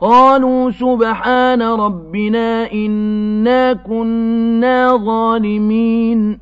قَالُوا سُبْحَانَ رَبِّنَا إِنَّا كُنَّا ظَالِمِينَ.